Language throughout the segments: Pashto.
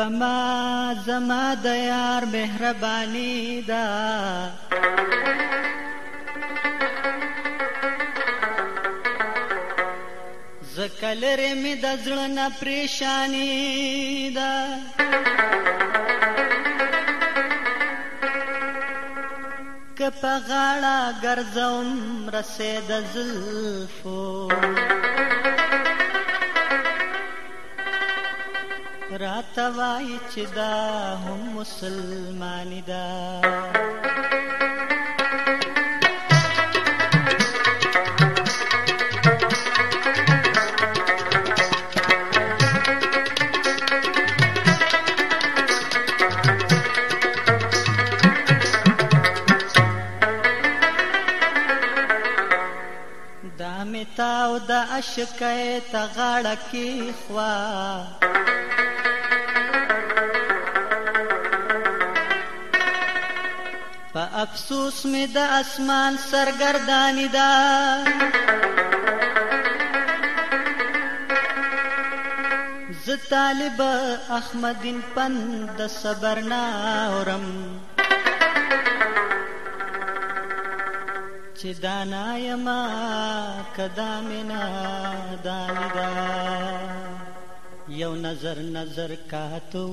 په ما زما د یار مهرباني ده زکلره می د زړه نه پریشانی ده که په غاړه ګرځم رسید زلفو راته وای چې دا هم مسلمان دا دا مې تاو د اشکې تغاړه کې خوا افسوس می د اسمان سرګردانی دا ز طالب احمدین پند صبر ناورم چې دانا یما کدا مینا دانی دا یو نظر نظر کاتو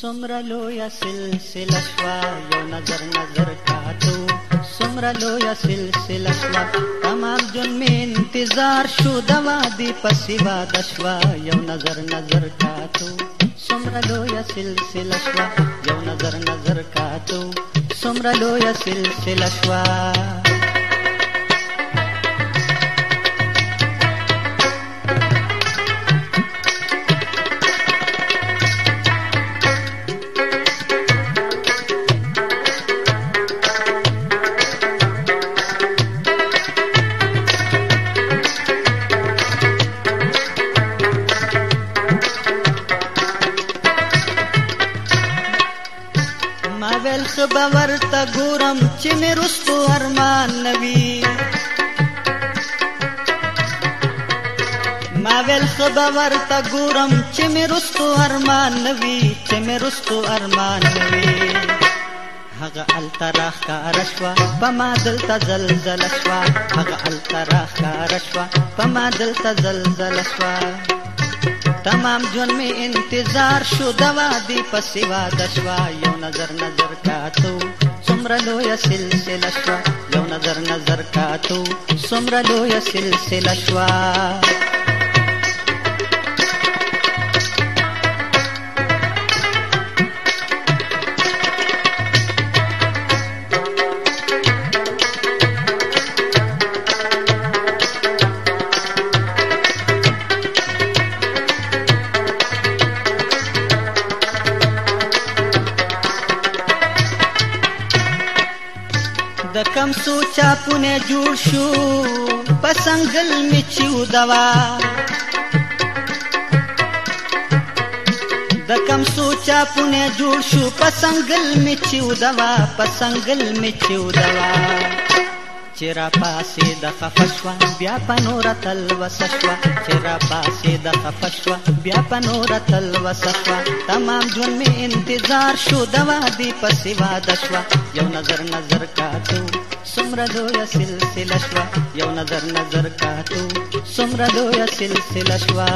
سمر لویا سلسله سوا یو نظر نظر کاتو سمر لویا سلسله سوا تمام جون می انتظار شو دوا دی پسیوا دشوا یو نظر نظر کاتو سمر لویا سلسله سوا یو نظر نظر کاتو سمر لویا سلسله سوا باور تا ګورم چې مې رستو ارمان نوي ما ول خبر تا ګورم چې مې رستو ارمان نوي چې مې رستو ارمان نوي هغه التراخ کا رشوا پما دلتا زلزل شوا هغه التراخ کا رشوا پما دلتا زلزل شوا تمام جون می انتظار شو د وادي پسوا د شوا یو نظر نظر کاتو څومره لوی سلسله شوا یو نظر نظر کاتو څومره لوی سلسله شوا د کم سوچا پونه جوړ شو پسنګل میچو دوا د کم سوچا پونه جوړ شو پسنګل میچو دوا پسنګل میچو دوا چې را پاسې د خفشوا بیا په نور تل وسشوا چې را پاسې د خفشوا بیا په نور تل وسشوا تمام ژوند می انتظار شو د وادي پسې واده شوا یو نظر نظر کاتو سمره دوی سلسله شوا یو نظر نظر کاتو سمره دوی سلسله شوا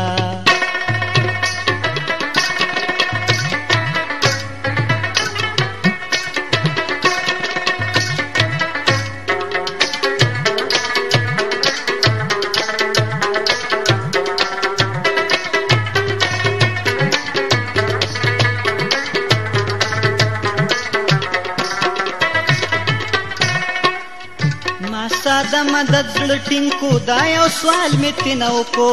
الله د مدد زړه ټینګ کو دا یو سوال مې تینو کو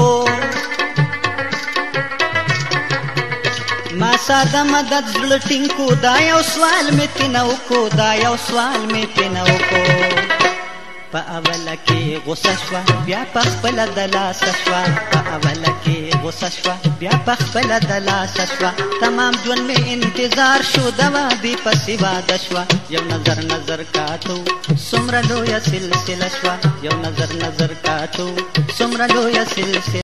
ما ساده مدد زړه ټینګ کو دا یو سوال مې تینو کو دا یو سوال مې تینو کو په اول کې غوسه شوه بیا په خپل د لاس شوه په اول کې غوسه شوه بیا په خپل د لاس شوه تمام ژوند می انتظار شو د وادي په سیوا د شوه یو نظر نظر کاتو سمره لویه سلسله شوه یو نظر نظر کاتو سمره لویه سلسله